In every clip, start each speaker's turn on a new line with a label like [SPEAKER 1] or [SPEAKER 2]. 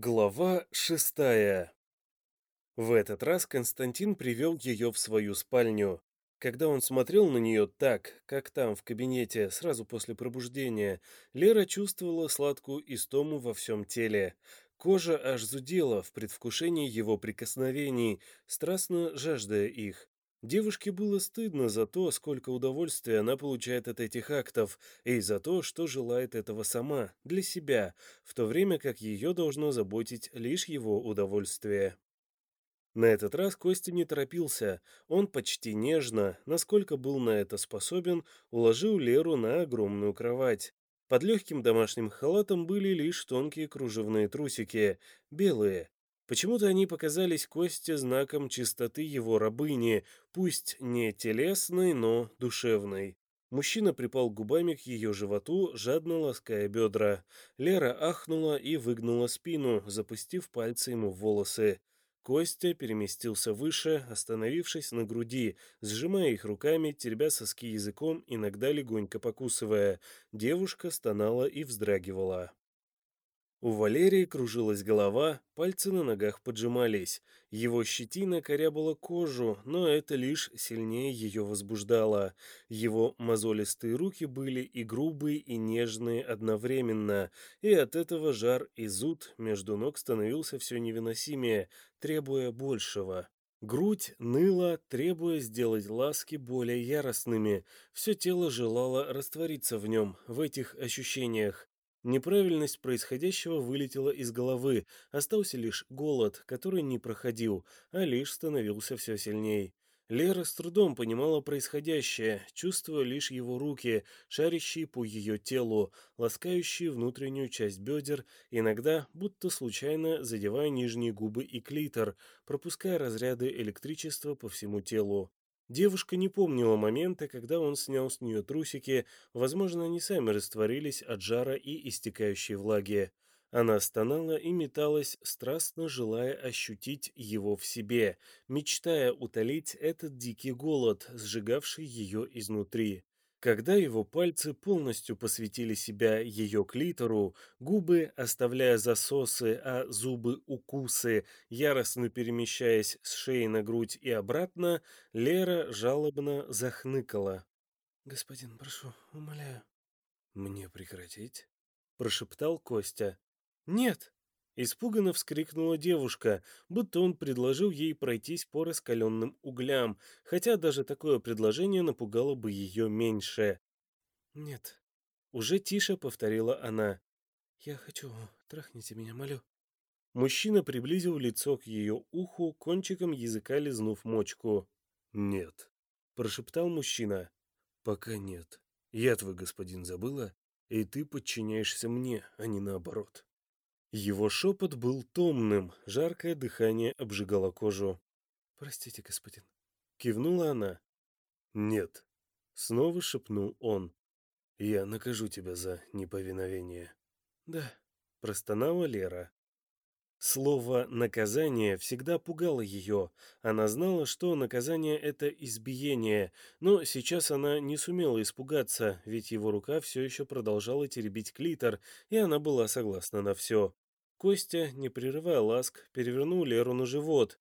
[SPEAKER 1] Глава шестая В этот раз Константин привел ее в свою спальню. Когда он смотрел на нее так, как там, в кабинете, сразу после пробуждения, Лера чувствовала сладкую истому во всем теле. Кожа аж зудела в предвкушении его прикосновений, страстно жаждая их. Девушке было стыдно за то, сколько удовольствия она получает от этих актов, и за то, что желает этого сама, для себя, в то время как ее должно заботить лишь его удовольствие. На этот раз Костя не торопился, он почти нежно, насколько был на это способен, уложил Леру на огромную кровать. Под легким домашним халатом были лишь тонкие кружевные трусики, белые, Почему-то они показались Косте знаком чистоты его рабыни, пусть не телесной, но душевной. Мужчина припал губами к ее животу, жадно лаская бедра. Лера ахнула и выгнула спину, запустив пальцы ему в волосы. Костя переместился выше, остановившись на груди, сжимая их руками, теребя соски языком, иногда легонько покусывая. Девушка стонала и вздрагивала. У Валерии кружилась голова, пальцы на ногах поджимались. Его щетина корябала кожу, но это лишь сильнее ее возбуждало. Его мозолистые руки были и грубые, и нежные одновременно, и от этого жар и зуд между ног становился все невыносимее, требуя большего. Грудь ныла, требуя сделать ласки более яростными. Все тело желало раствориться в нем, в этих ощущениях. Неправильность происходящего вылетела из головы, остался лишь голод, который не проходил, а лишь становился все сильней. Лера с трудом понимала происходящее, чувствуя лишь его руки, шарящие по ее телу, ласкающие внутреннюю часть бедер, иногда, будто случайно, задевая нижние губы и клитор, пропуская разряды электричества по всему телу. Девушка не помнила момента, когда он снял с нее трусики, возможно, они сами растворились от жара и истекающей влаги. Она стонала и металась, страстно желая ощутить его в себе, мечтая утолить этот дикий голод, сжигавший ее изнутри. Когда его пальцы полностью посвятили себя ее клитору, губы, оставляя засосы, а зубы укусы, яростно перемещаясь с шеи на грудь и обратно, Лера жалобно захныкала. «Господин, прошу, умоляю». «Мне прекратить?» — прошептал Костя. «Нет!» Испуганно вскрикнула девушка, будто он предложил ей пройтись по раскаленным углям, хотя даже такое предложение напугало бы ее меньше. «Нет», — уже тише повторила она. «Я хочу, трахните меня, молю». Мужчина приблизил лицо к ее уху, кончиком языка лизнув мочку. «Нет», — прошептал мужчина. «Пока нет. Я твой господин забыла, и ты подчиняешься мне, а не наоборот». Его шепот был томным, жаркое дыхание обжигало кожу. «Простите, господин», — кивнула она. «Нет», — снова шепнул он. «Я накажу тебя за неповиновение». «Да», — простонала Лера. Слово «наказание» всегда пугало ее. Она знала, что наказание — это избиение, но сейчас она не сумела испугаться, ведь его рука все еще продолжала теребить клитор, и она была согласна на все. Костя, не прерывая ласк, перевернул Леру на живот.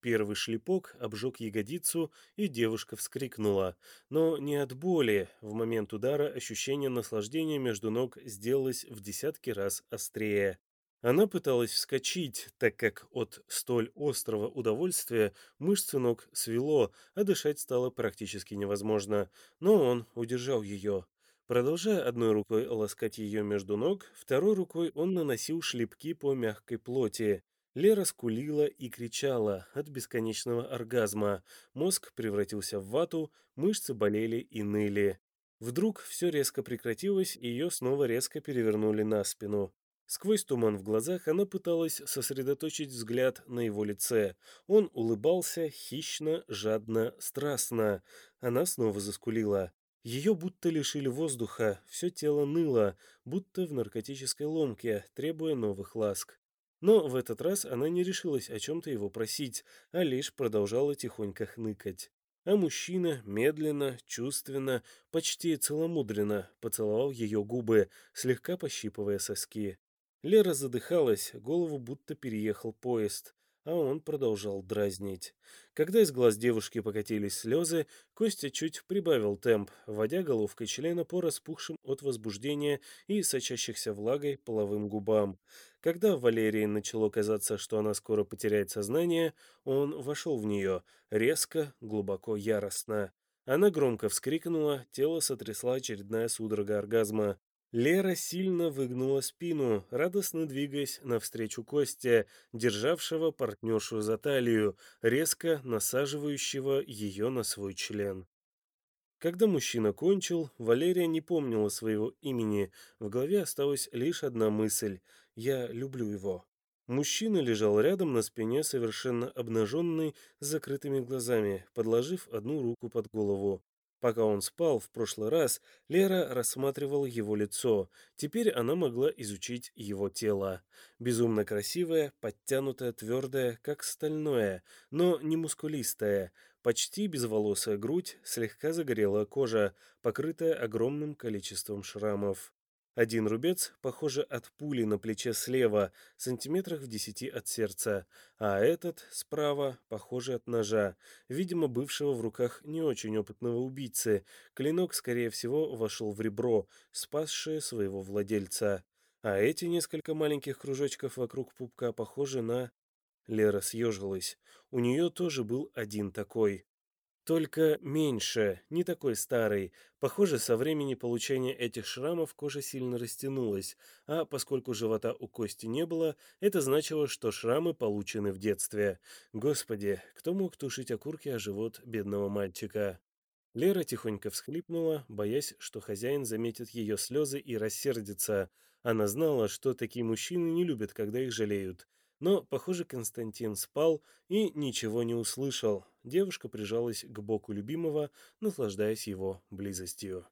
[SPEAKER 1] Первый шлепок обжег ягодицу, и девушка вскрикнула. Но не от боли. В момент удара ощущение наслаждения между ног сделалось в десятки раз острее. Она пыталась вскочить, так как от столь острого удовольствия мышцы ног свело, а дышать стало практически невозможно. Но он удержал ее. Продолжая одной рукой ласкать ее между ног, второй рукой он наносил шлепки по мягкой плоти. Лера скулила и кричала от бесконечного оргазма. Мозг превратился в вату, мышцы болели и ныли. Вдруг все резко прекратилось, и ее снова резко перевернули на спину. Сквозь туман в глазах она пыталась сосредоточить взгляд на его лице. Он улыбался хищно, жадно, страстно. Она снова заскулила. Ее будто лишили воздуха, все тело ныло, будто в наркотической ломке, требуя новых ласк. Но в этот раз она не решилась о чем-то его просить, а лишь продолжала тихонько хныкать. А мужчина медленно, чувственно, почти целомудренно поцеловал ее губы, слегка пощипывая соски. Лера задыхалась, голову будто переехал поезд, а он продолжал дразнить. Когда из глаз девушки покатились слезы, Костя чуть прибавил темп, водя головкой члена по распухшим от возбуждения и сочащихся влагой половым губам. Когда Валерии начало казаться, что она скоро потеряет сознание, он вошел в нее, резко, глубоко, яростно. Она громко вскрикнула, тело сотрясла очередная судорога оргазма. Лера сильно выгнула спину, радостно двигаясь навстречу Косте, державшего партнершу за талию, резко насаживающего ее на свой член. Когда мужчина кончил, Валерия не помнила своего имени, в голове осталась лишь одна мысль «Я люблю его». Мужчина лежал рядом на спине, совершенно обнаженный, с закрытыми глазами, подложив одну руку под голову. Пока он спал в прошлый раз, Лера рассматривала его лицо. Теперь она могла изучить его тело. Безумно красивое, подтянутое, твердое, как стальное, но не мускулистое. Почти безволосая грудь, слегка загорелая кожа, покрытая огромным количеством шрамов. Один рубец, похоже, от пули на плече слева, сантиметрах в десяти от сердца, а этот, справа, похоже, от ножа, видимо, бывшего в руках не очень опытного убийцы. Клинок, скорее всего, вошел в ребро, спасшее своего владельца. А эти несколько маленьких кружочков вокруг пупка похожи на... Лера съежилась. У нее тоже был один такой. Только меньше, не такой старый. Похоже, со времени получения этих шрамов кожа сильно растянулась, а поскольку живота у Кости не было, это значило, что шрамы получены в детстве. Господи, кто мог тушить окурки о живот бедного мальчика? Лера тихонько всхлипнула, боясь, что хозяин заметит ее слезы и рассердится. Она знала, что такие мужчины не любят, когда их жалеют. Но, похоже, Константин спал и ничего не услышал. Девушка прижалась к боку любимого, наслаждаясь его близостью.